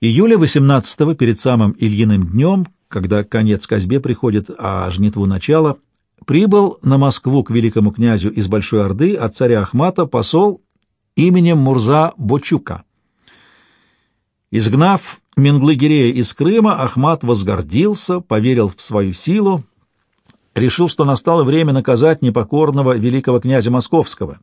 Июля 18-го, перед самым Ильиным днем, когда конец Казьбе приходит, а жнитву начало, прибыл на Москву к великому князю из Большой Орды от царя Ахмата посол именем Мурза Бочука. Изгнав Менглы-Гирея из Крыма, Ахмат возгордился, поверил в свою силу, решил, что настало время наказать непокорного великого князя Московского,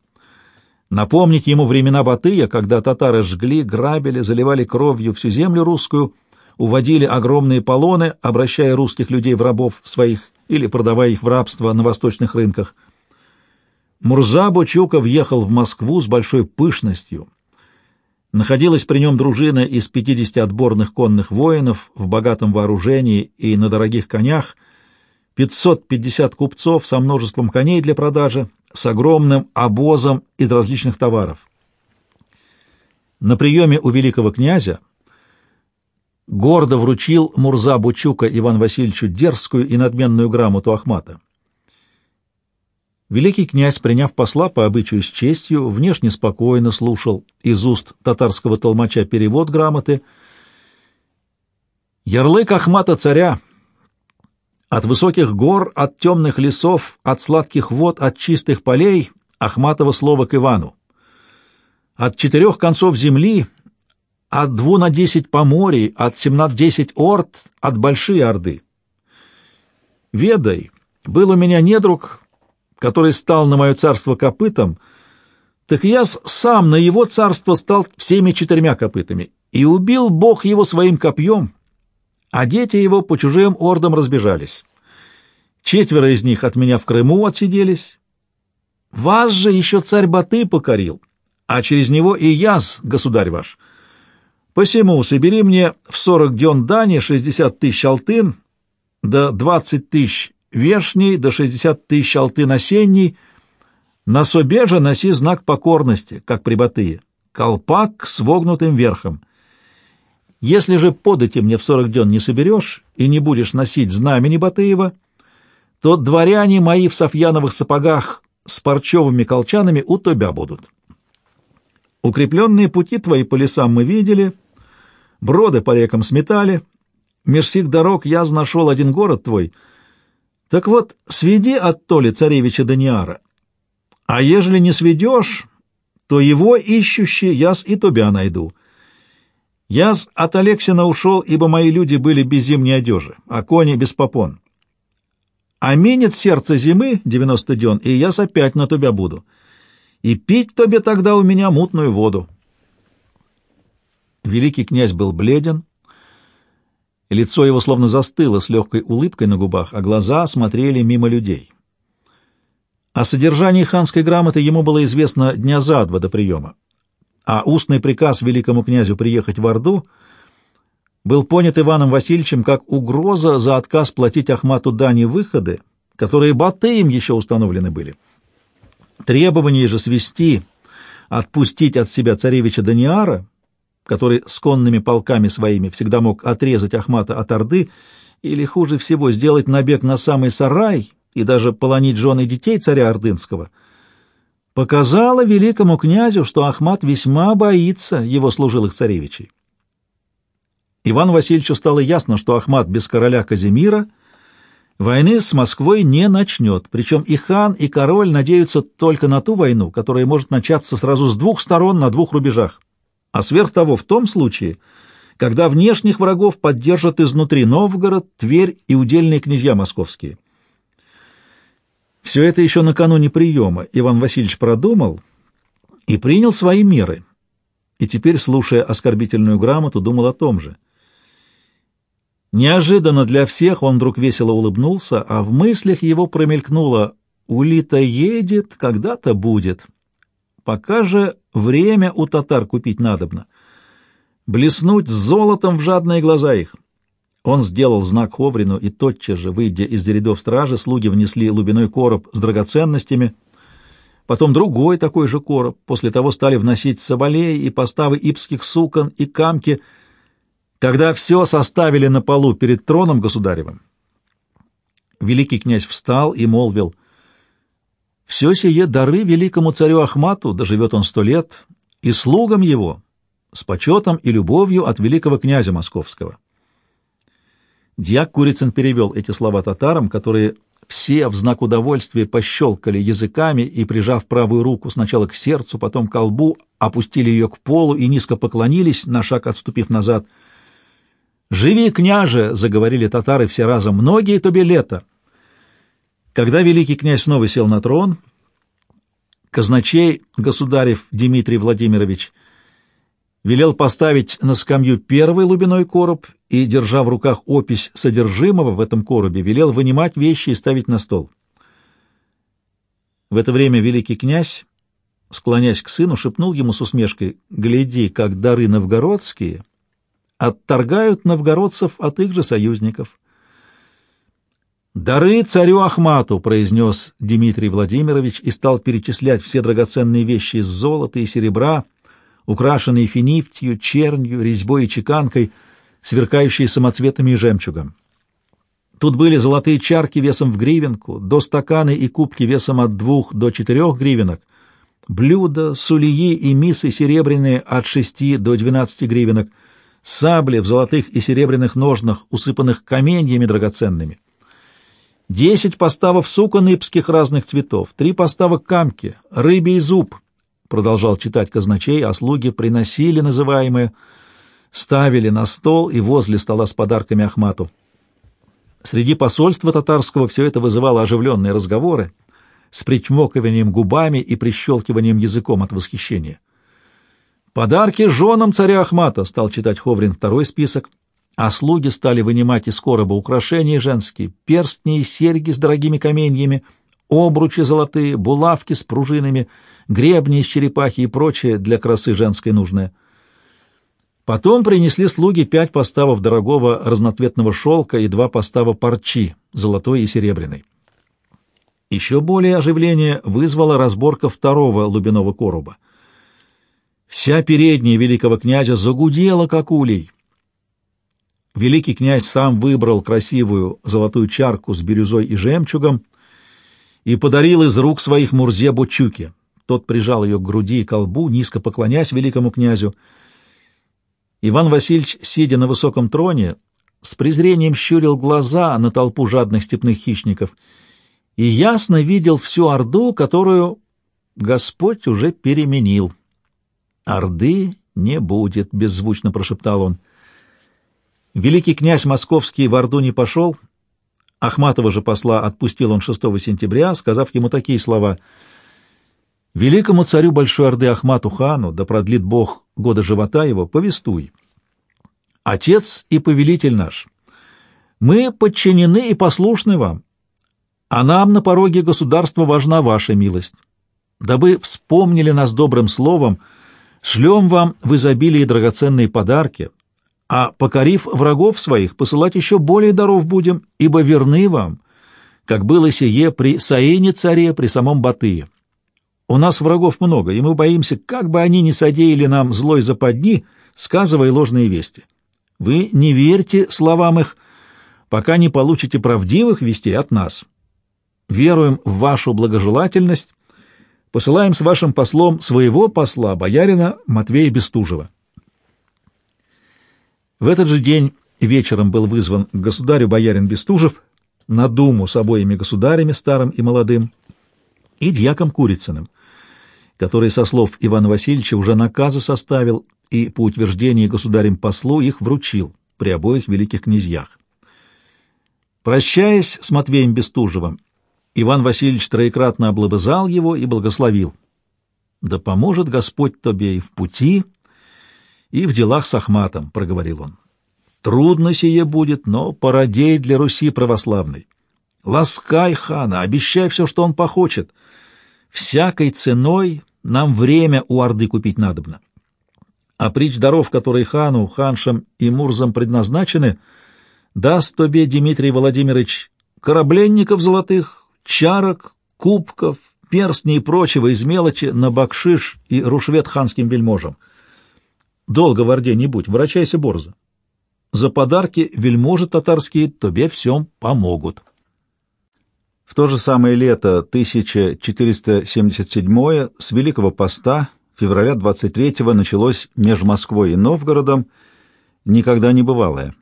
напомнить ему времена Батыя, когда татары жгли, грабили, заливали кровью всю землю русскую, уводили огромные полоны, обращая русских людей в рабов своих или продавая их в рабство на восточных рынках. Мурза Бочука въехал в Москву с большой пышностью, Находилась при нем дружина из 50 отборных конных воинов в богатом вооружении и на дорогих конях, 550 купцов со множеством коней для продажи, с огромным обозом из различных товаров. На приеме у великого князя гордо вручил Мурза Бучука Иван Васильевичу дерзкую и надменную грамоту Ахмата. Великий князь, приняв посла по обычаю с честью, внешне спокойно слушал из уст татарского толмача перевод грамоты. «Ярлык Ахмата царя! От высоких гор, от темных лесов, от сладких вод, от чистых полей Ахматова слово к Ивану. От четырех концов земли, от дву на десять поморий, от семнад десять орд, от большой орды. Ведай, был у меня недруг, который стал на мое царство копытом, так я сам на его царство стал всеми четырьмя копытами, и убил Бог его своим копьем, а дети его по чужим ордам разбежались. Четверо из них от меня в Крыму отсиделись. Вас же еще царь Баты покорил, а через него и яс, государь ваш. Посему собери мне в сорок дён дани шестьдесят тысяч алтын, да двадцать тысяч вешний до шестьдесят тысяч алтын осенний, на собе же носи знак покорности, как при Батые, колпак с вогнутым верхом. Если же подати мне в сорок дён не соберешь и не будешь носить знамени Батыева, то дворяне мои в софьяновых сапогах с парчевыми колчанами у тебя будут. Укрепленные пути твои по лесам мы видели, броды по рекам сметали, меж сих дорог я нашел один город твой — так вот, сведи от Толи царевича Даниара, а ежели не сведешь, то его ищущий яс и тебя найду. Яс от Алексина ушел, ибо мои люди были без зимней одежи, а кони без попон. А минет сердце зимы, девяносто дён, и яс опять на тебя буду. И пить тебе тогда у меня мутную воду. Великий князь был бледен, Лицо его словно застыло с легкой улыбкой на губах, а глаза смотрели мимо людей. О содержании ханской грамоты ему было известно дня за два до приема, а устный приказ великому князю приехать в Орду был понят Иваном Васильевичем как угроза за отказ платить Ахмату дани выходы, которые Батыем еще установлены были. Требование же свести, отпустить от себя царевича Даниара который с конными полками своими всегда мог отрезать Ахмата от Орды или, хуже всего, сделать набег на самый сарай и даже полонить жены детей царя Ордынского, показало великому князю, что Ахмат весьма боится его служилых царевичей. Ивану Васильевичу стало ясно, что Ахмат без короля Казимира войны с Москвой не начнет, причем и хан, и король надеются только на ту войну, которая может начаться сразу с двух сторон на двух рубежах а сверх того в том случае, когда внешних врагов поддержат изнутри Новгород, Тверь и удельные князья московские. Все это еще накануне приема Иван Васильевич продумал и принял свои меры, и теперь, слушая оскорбительную грамоту, думал о том же. Неожиданно для всех он вдруг весело улыбнулся, а в мыслях его промелькнуло «Улита едет, когда-то будет». Пока же время у татар купить надобно. Блеснуть золотом в жадные глаза их. Он сделал знак Ховрину, и тотчас же, выйдя из рядов стражи, слуги внесли лубиной короб с драгоценностями, потом другой такой же короб, после того стали вносить соболей и поставы ипских сукон и камки, когда все составили на полу перед троном государевым. Великий князь встал и молвил — все сие дары великому царю Ахмату, доживет он сто лет, и слугам его, с почетом и любовью от великого князя московского. Дьяк Курицын перевел эти слова татарам, которые все в знак удовольствия пощелкали языками и, прижав правую руку сначала к сердцу, потом к колбу, опустили ее к полу и низко поклонились, на шаг отступив назад. «Живи, княже!» — заговорили татары все разом. «Многие тобе лето!» Когда великий князь снова сел на трон, казначей государев Дмитрий Владимирович — велел поставить на скамью первый лубиной короб и, держа в руках опись содержимого в этом коробе, велел вынимать вещи и ставить на стол. В это время великий князь, склонясь к сыну, шепнул ему с усмешкой, «Гляди, как дары новгородские отторгают новгородцев от их же союзников». «Дары царю Ахмату», — произнес Дмитрий Владимирович и стал перечислять все драгоценные вещи из золота и серебра, — украшенные финифтью, чернью, резьбой и чеканкой, сверкающие самоцветами и жемчугом. Тут были золотые чарки весом в гривенку, до стаканы и кубки весом от двух до четырех гривенок, блюда, сулии и мисы серебряные от шести до двенадцати гривенок, сабли в золотых и серебряных ножнах, усыпанных каменьями драгоценными, десять поставок сукон ипских разных цветов, три поставок камки, рыбий зуб — продолжал читать казначей, а слуги приносили называемые, ставили на стол и возле стола с подарками Ахмату. Среди посольства татарского все это вызывало оживленные разговоры с причмокиванием губами и прищелкиванием языком от восхищения. «Подарки женам царя Ахмата», — стал читать Ховрин второй список, а слуги стали вынимать из короба украшения женские, перстни и серьги с дорогими каменьями — обручи золотые, булавки с пружинами, гребни из черепахи и прочее для красы женской нужное. Потом принесли слуги пять поставов дорогого разноцветного шелка и два постава парчи, золотой и серебряной. Еще более оживление вызвала разборка второго лубиного короба. Вся передняя великого князя загудела, как улей. Великий князь сам выбрал красивую золотую чарку с бирюзой и жемчугом, и подарил из рук своих Мурзе Бучуке. Тот прижал ее к груди и колбу, низко поклонясь великому князю. Иван Васильевич, сидя на высоком троне, с презрением щурил глаза на толпу жадных степных хищников и ясно видел всю Орду, которую Господь уже переменил. «Орды не будет», — беззвучно прошептал он. Великий князь московский в Орду не пошел, Ахматова же посла отпустил он 6 сентября, сказав ему такие слова «Великому царю Большой Орды Ахмату хану, да продлит Бог года живота его, повествуй. Отец и повелитель наш, мы подчинены и послушны вам, а нам на пороге государства важна ваша милость. Дабы вспомнили нас добрым словом, шлем вам в изобилии драгоценные подарки, а, покорив врагов своих, посылать еще более даров будем, ибо верны вам, как было сие при Саине царе, при самом Батые. У нас врагов много, и мы боимся, как бы они ни содеяли нам злой западни, сказывая ложные вести. Вы не верьте словам их, пока не получите правдивых вестей от нас. Веруем в вашу благожелательность, посылаем с вашим послом своего посла, боярина Матвея Бестужева. В этот же день вечером был вызван к государю боярин Бестужев на думу с обоими государями, старым и молодым, и дьяком Курицыным, который, со слов Ивана Васильевича, уже наказы составил и по утверждению государем послу их вручил при обоих великих князьях. Прощаясь с Матвеем Бестужевым, Иван Васильевич троекратно облобызал его и благословил. «Да поможет Господь тебе и в пути, и в делах с Ахматом, — проговорил он. Трудно сие будет, но породей для Руси православной. Ласкай хана, обещай все, что он похочет. Всякой ценой нам время у Орды купить надобно. А притч даров, которые хану, ханшам и мурзам предназначены, даст тебе, Дмитрий Владимирович, корабленников золотых, чарок, кубков, перстней и прочего из мелочи на бакшиш и рушвет ханским вельможам. Долго в Орде не будь, врачайся борзо. За подарки вельможи татарские тебе всем помогут. В то же самое лето 1477 с Великого Поста февраля 23-го началось между Москвой и Новгородом никогда не бывалое.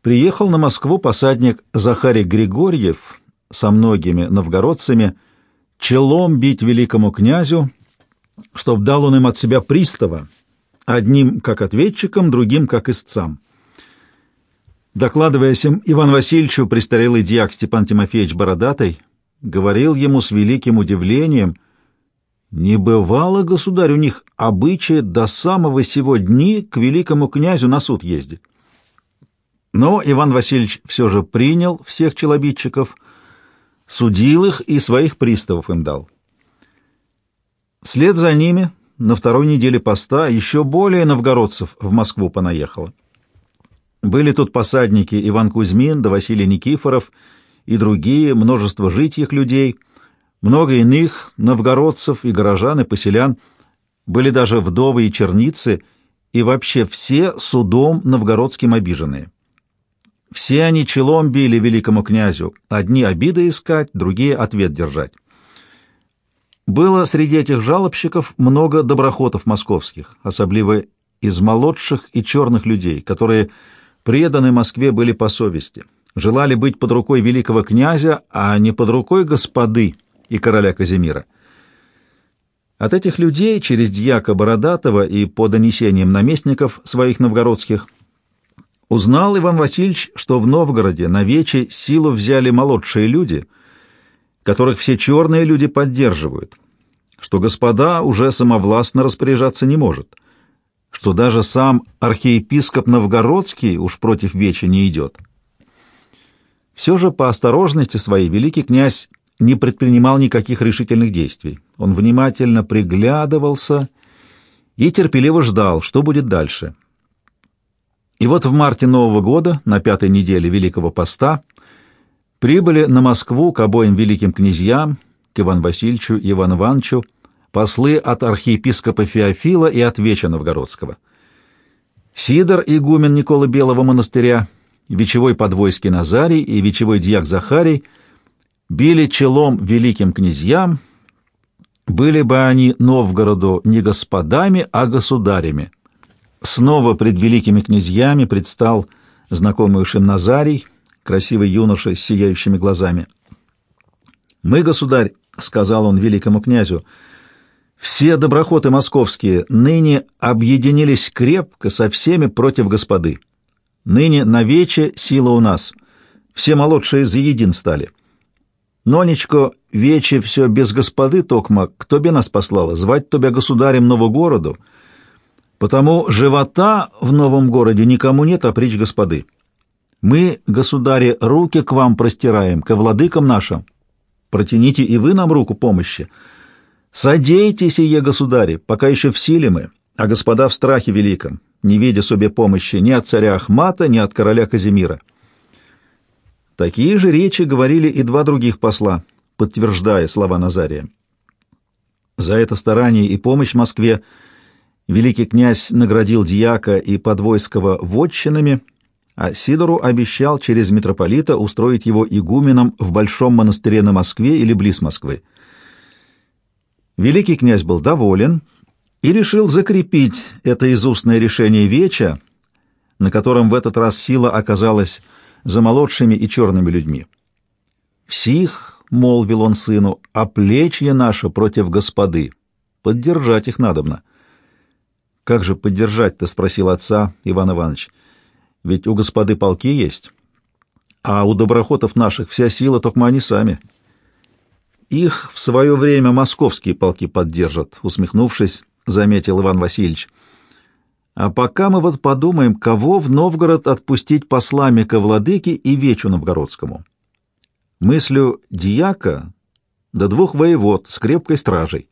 Приехал на Москву посадник Захарий Григорьев со многими новгородцами челом бить великому князю, чтоб дал он им от себя пристава, одним как ответчиком, другим как истцам. Докладывая сим Иван Васильевичу, престарелый дьяк Степан Тимофеевич Бородатый говорил ему с великим удивлением, «Не бывало, государь, у них обычая до самого сего дни к великому князю на суд ездить». Но Иван Васильевич все же принял всех челобитчиков, судил их и своих приставов им дал. Вслед за ними на второй неделе поста еще более новгородцев в Москву понаехало. Были тут посадники Иван Кузьмин да Василий Никифоров и другие, множество житьих людей, много иных новгородцев и горожан и поселян, были даже вдовы и черницы, и вообще все судом новгородским обиженные. Все они челом били великому князю, одни обиды искать, другие ответ держать. Было среди этих жалобщиков много доброхотов московских, особливо из молодших и черных людей, которые преданы Москве были по совести, желали быть под рукой великого князя, а не под рукой господы и короля Казимира. От этих людей через дьяка Бородатого и по донесениям наместников своих новгородских узнал Иван Васильевич, что в Новгороде на вече силу взяли молодшие люди, которых все черные люди поддерживают, что господа уже самовластно распоряжаться не может — что даже сам архиепископ Новгородский уж против Веча не идет. Все же по осторожности своей великий князь не предпринимал никаких решительных действий. Он внимательно приглядывался и терпеливо ждал, что будет дальше. И вот в марте Нового года, на пятой неделе Великого Поста, прибыли на Москву к обоим великим князьям, к Ивану Васильевичу и Ивану Ивановичу, послы от архиепископа Феофила и от Веча Новгородского. Сидор, игумен Никола Белого монастыря, вечевой подвойский Назарий и вечевой дьяк Захарий били челом великим князьям, были бы они Новгороду не господами, а государями. Снова пред великими князьями предстал знакомый уж им Назарий, красивый юноша с сияющими глазами. «Мы, государь», — сказал он великому князю, — все доброхоты московские ныне объединились крепко со всеми против господы. Ныне на вече сила у нас. Все молодшие заедин стали. Нонечко, вече все без господы, Токма, кто бы нас послала, звать тебя государем Новогороду, потому живота в новом городе никому нет, а притч господы. Мы, государи, руки к вам простираем, ко владыкам нашим. Протяните и вы нам руку помощи. Содейте сие, государи, пока еще в силе мы, а господа в страхе великом, не видя себе помощи ни от царя Ахмата, ни от короля Казимира. Такие же речи говорили и два других посла, подтверждая слова Назария. За это старание и помощь Москве великий князь наградил дьяка и подвойского вотчинами, а Сидору обещал через митрополита устроить его игуменом в большом монастыре на Москве или близ Москвы. Великий князь был доволен и решил закрепить это изустное решение Веча, на котором в этот раз сила оказалась за молодшими и черными людьми. «Всих, — молвил он сыну, — а плечье наше против господы. Поддержать их надобно». «Как же поддержать-то?» — спросил отца Иван Иванович. «Ведь у господы полки есть, а у доброхотов наших вся сила, только они сами». Их в свое время московские полки поддержат, усмехнувшись, заметил Иван Васильевич. А пока мы вот подумаем, кого в Новгород отпустить послами ко владыке и вечу новгородскому. Мыслю дьяка до двух воевод с крепкой стражей.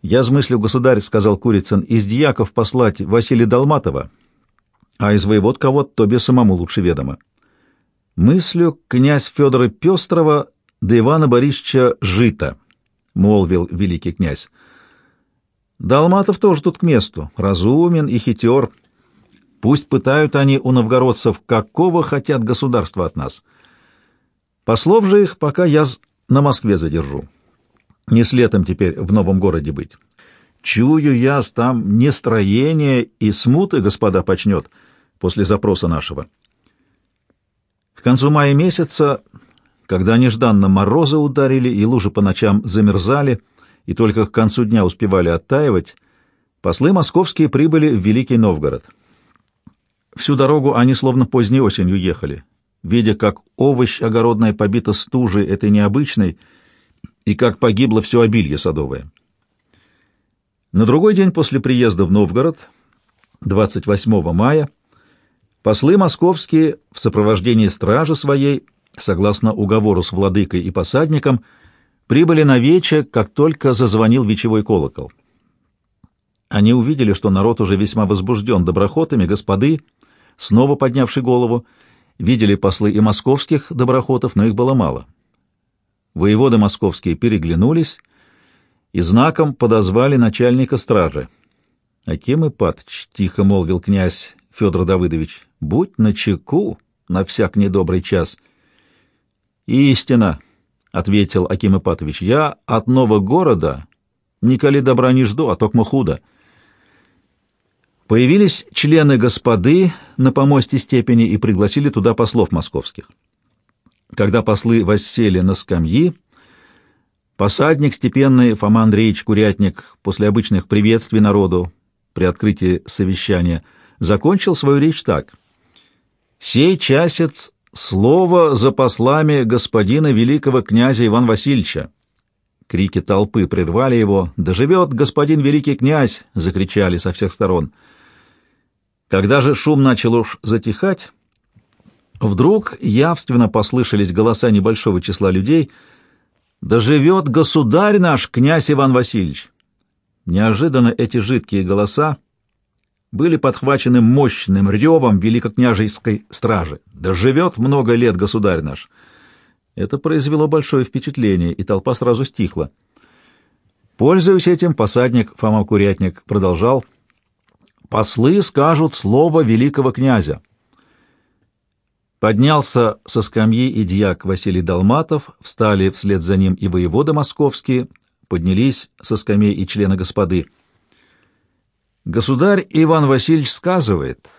Я смыслю, государь, — сказал Курицын, — из дьяков послать Василия Долматова, а из воевод кого-то тебе самому лучше ведомо. Мыслю князь Федора Пестрова до Ивана Борисовича Жита, — молвил великий князь. Далматов тоже тут к месту, разумен и хитер. Пусть пытают они у новгородцев, какого хотят государства от нас. Послов же их пока я на Москве задержу. Не с летом теперь в новом городе быть. Чую я там нестроение и смуты, господа, почнет после запроса нашего. К концу мая месяца, когда нежданно морозы ударили и лужи по ночам замерзали, и только к концу дня успевали оттаивать, послы московские прибыли в Великий Новгород. Всю дорогу они словно поздней осенью ехали, видя, как овощ огородная побита стужей этой необычной, и как погибло все обилье садовое. На другой день после приезда в Новгород, 28 мая, послы московские в сопровождении стражи своей, согласно уговору с владыкой и посадником, прибыли на вече, как только зазвонил вечевой колокол. Они увидели, что народ уже весьма возбужден доброхотами, господы, снова поднявший голову, видели послы и московских доброхотов, но их было мало. Воеводы московские переглянулись и знаком подозвали начальника стражи. — Аким Ипатыч, — тихо молвил князь Федор Давыдович, — будь начеку на всяк недобрый час. — Истина, — ответил Аким Ипатович, — я от нового города николи добра не жду, а токмо худо. Появились члены господы на помосте степени и пригласили туда послов московских. Когда послы воссели на скамьи, посадник степенный Фома Андреевич Курятник после обычных приветствий народу при открытии совещания закончил свою речь так. «Сей часец слово за послами господина великого князя Ивана Васильевича». Крики толпы прервали его. «Да живет господин великий князь!» — закричали со всех сторон. Когда же шум начал уж затихать, вдруг явственно послышались голоса небольшого числа людей «Да живет государь наш, князь Иван Васильевич!» Неожиданно эти жидкие голоса были подхвачены мощным ревом великокняжеской стражи. «Да живет много лет государь наш!» Это произвело большое впечатление, и толпа сразу стихла. Пользуясь этим, посадник Фома Курятник продолжал — послы скажут слово великого князя. Поднялся со скамьи и дьяк Василий Долматов, встали вслед за ним и воеводы московские, поднялись со скамей и члены господы. Государь Иван Васильевич сказывает,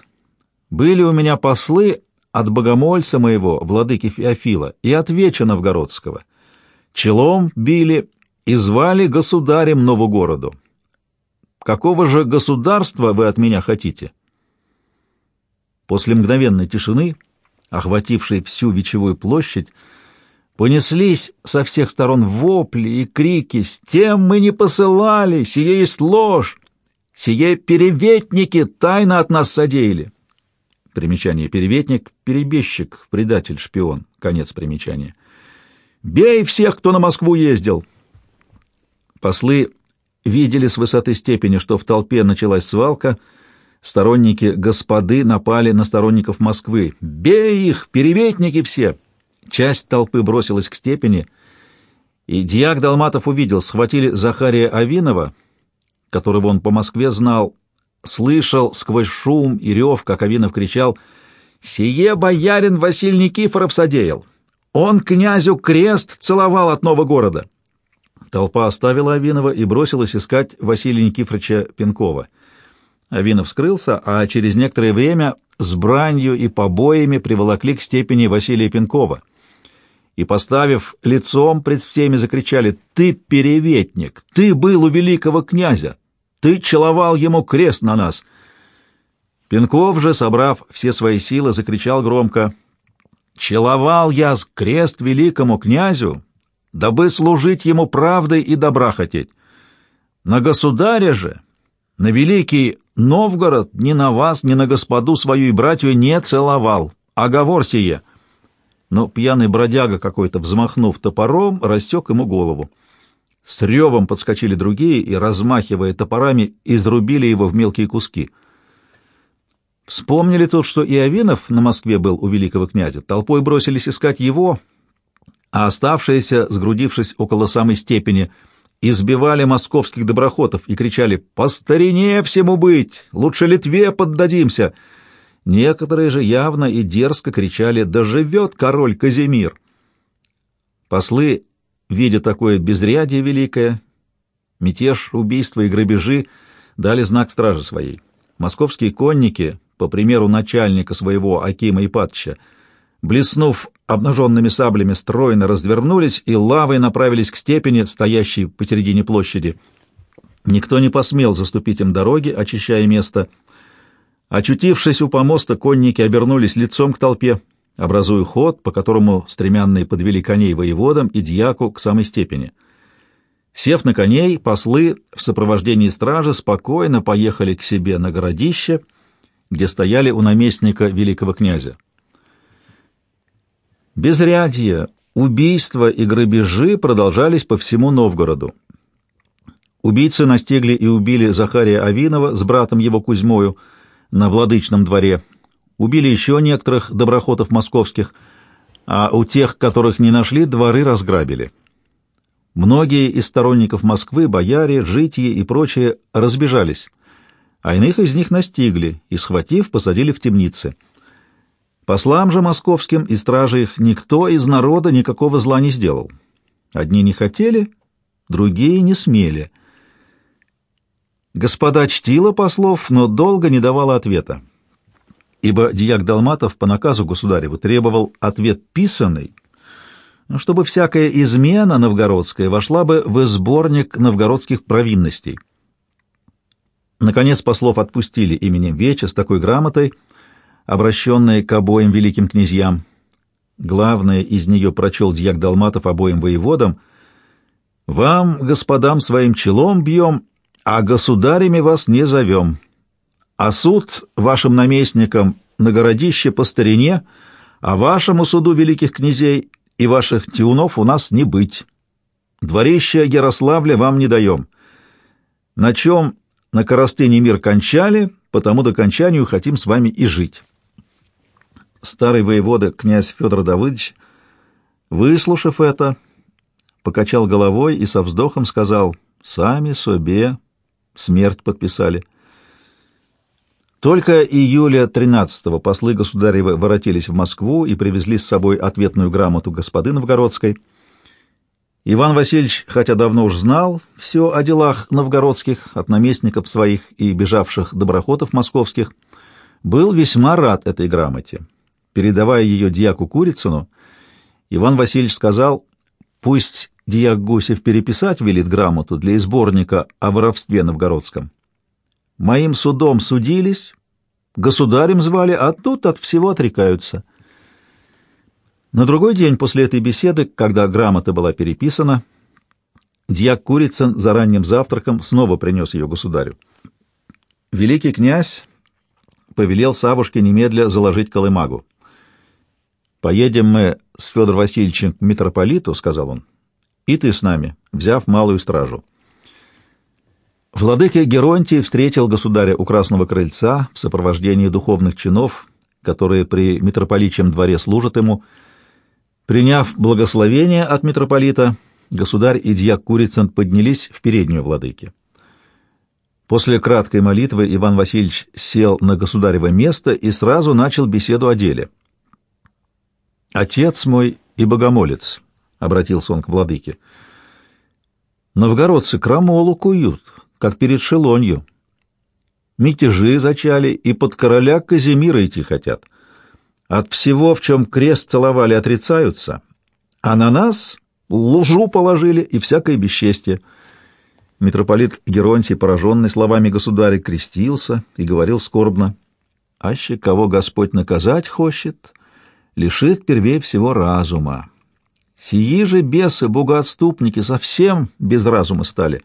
«Были у меня послы от богомольца моего, владыки Феофила, и от Веча Новгородского. Челом били и звали государем Новогороду. Какого же государства вы от меня хотите? После мгновенной тишины, охватившей всю Вечевую площадь, понеслись со всех сторон вопли и крики «С тем мы не посылали! Сие есть ложь! Сие переветники тайно от нас содеяли!» Примечание «переветник» — перебежчик, предатель, шпион. Конец примечания. «Бей всех, кто на Москву ездил!» Послы видели с высоты степени, что в толпе началась свалка, сторонники господы напали на сторонников Москвы. «Бей их! Переветники все!» Часть толпы бросилась к степени, и дьяк Долматов увидел, схватили Захария Авинова, которого он по Москве знал, слышал сквозь шум и рев, как Авинов кричал «Сие боярин Василий Никифоров содеял! Он князю крест целовал от нового города!» Толпа оставила Авинова и бросилась искать Василия Никифоровича Пинкова. Авинов скрылся, а через некоторое время с бранью и побоями приволокли к степени Василия Пинкова. И, поставив лицом пред всеми, закричали «Ты переветник! Ты был у великого князя! Ты целовал ему крест на нас!» Пинков же, собрав все свои силы, закричал громко «Целовал я крест великому князю, дабы служить ему правдой и добра хотеть. На государя же, на великий Новгород, ни на вас, ни на господу свою и братью не целовал. Оговор сие. Но пьяный бродяга какой-то, взмахнув топором, рассек ему голову. С ревом подскочили другие и, размахивая топорами, изрубили его в мелкие куски. Вспомнили тут, что и Авинов на Москве был у великого князя. Толпой бросились искать его, а оставшиеся, сгрудившись около самой степени, избивали московских доброхотов и кричали «По старине всему быть! Лучше Литве поддадимся!» Некоторые же явно и дерзко кричали «Да живет король Казимир!» Послы видя такое безрядие великое, мятеж, убийства и грабежи, дали знак стражи своей. Московские конники, по примеру начальника своего Акима Ипатча, блеснув обнаженными саблями, стройно развернулись и лавой направились к степени, стоящей посередине площади. Никто не посмел заступить им дороги, очищая место. Очутившись у помоста, конники обернулись лицом к толпе, образуя ход, по которому стремянные подвели коней воеводам и дьяку к самой степени. Сев на коней, послы в сопровождении стражи спокойно поехали к себе на городище, где стояли у наместника великого князя. Безрядье, убийства и грабежи продолжались по всему Новгороду. Убийцы настигли и убили Захария Авинова с братом его Кузьмою на владычном дворе, убили еще некоторых доброхотов московских, а у тех, которых не нашли, дворы разграбили. Многие из сторонников Москвы, бояре, житие и прочие разбежались, а иных из них настигли и, схватив, посадили в темницы — Послам же московским и страже их никто из народа никакого зла не сделал. Одни не хотели, другие не смели. Господа чтила послов, но долго не давала ответа, ибо дьяк Далматов по наказу государева требовал ответ писанный, чтобы всякая измена новгородская вошла бы в сборник новгородских провинностей. Наконец послов отпустили именем Веча с такой грамотой — обращенная к обоим великим князьям. Главное из нее прочел дьяк Далматов обоим воеводам. «Вам, господам, своим челом бьем, а государями вас не зовем. А суд вашим наместникам на городище по старине, а вашему суду великих князей и ваших тиунов у нас не быть. Дворище Ярославля вам не даем. На чем на коростыне мир кончали, потому до кончанию хотим с вами и жить». Старый воевода, князь Федор Давыдович, выслушав это, покачал головой и со вздохом сказал «Сами себе смерть подписали». Только июля 13-го послы государевы воротились в Москву и привезли с собой ответную грамоту господы Новгородской. Иван Васильевич, хотя давно уж знал все о делах новгородских, от наместников своих и бежавших доброхотов московских, был весьма рад этой грамоте Передавая ее дьяку Курицыну, Иван Васильевич сказал, пусть дьяк Гусев переписать велит грамоту для изборника о воровстве новгородском. Моим судом судились, государем звали, а тут от всего отрекаются. На другой день после этой беседы, когда грамота была переписана, дьяк Курицын за ранним завтраком снова принес ее государю. Великий князь повелел Савушке немедля заложить колымагу. «Поедем мы с Федором Васильевичем к митрополиту», — сказал он, — «и ты с нами, взяв малую стражу». Владыка Геронтий встретил государя у Красного Крыльца в сопровождении духовных чинов, которые при митрополичьем дворе служат ему. Приняв благословение от митрополита, государь и дьяк Курицын поднялись в переднюю владыки. После краткой молитвы Иван Васильевич сел на государево место и сразу начал беседу о деле — «Отец мой и богомолец», — обратился он к владыке, — «новгородцы крамолу куют, как перед шелонью. Мятежи зачали и под короля Казимира идти хотят. От всего, в чем крест целовали, отрицаются, а на нас лужу положили и всякое бесчестие». Митрополит Геронтий, пораженный словами государя, крестился и говорил скорбно, «Аще кого Господь наказать хочет, лишит первей всего разума. Сии же бесы, богоотступники, совсем без разума стали.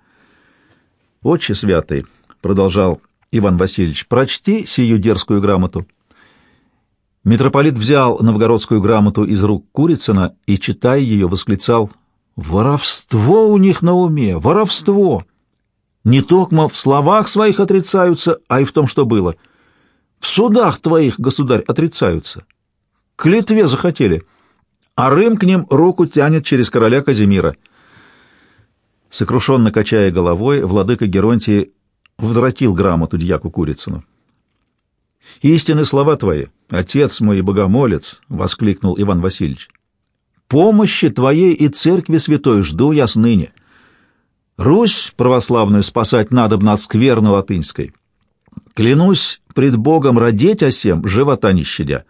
«Отче святый», — продолжал Иван Васильевич, — «прочти сию дерзкую грамоту». Митрополит взял новгородскую грамоту из рук Курицына и, читая ее, восклицал «Воровство у них на уме! Воровство! Не только в словах своих отрицаются, а и в том, что было. В судах твоих, государь, отрицаются. К Литве захотели, а Рым к ним руку тянет через короля Казимира. Сокрушенно качая головой, владыка Геронтий вдротил грамоту дьяку Курицыну. «Истинны слова твои, отец мой и богомолец!» — воскликнул Иван Васильевич. Помощи твоей и церкви святой жду я сныне. Русь православную спасать надобно от скверны латынской. Клянусь пред Богом родить осем, живота не щадя.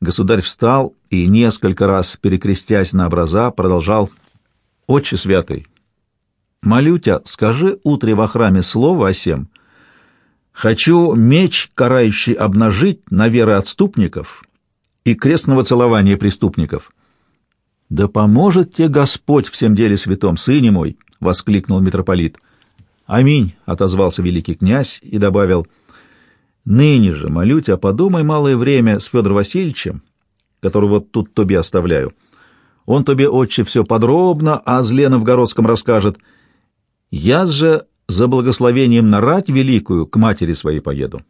Государь встал и, несколько раз перекрестясь на образа, продолжал «Отче святый, молю тебя, скажи утре во храме слово осем. Хочу меч, карающий обнажить на веры отступников и крестного целования преступников». «Да поможет тебе Господь всем деле святом, сыне мой!» — воскликнул митрополит. «Аминь!» — отозвался великий князь и добавил, «Ныне же, молю тебя, подумай малое время с Федором Васильевичем, которого тут тебе оставляю. Он тебе, отче, все подробно о зле новгородском расскажет. Я же за благословением на рать великую к матери своей поеду.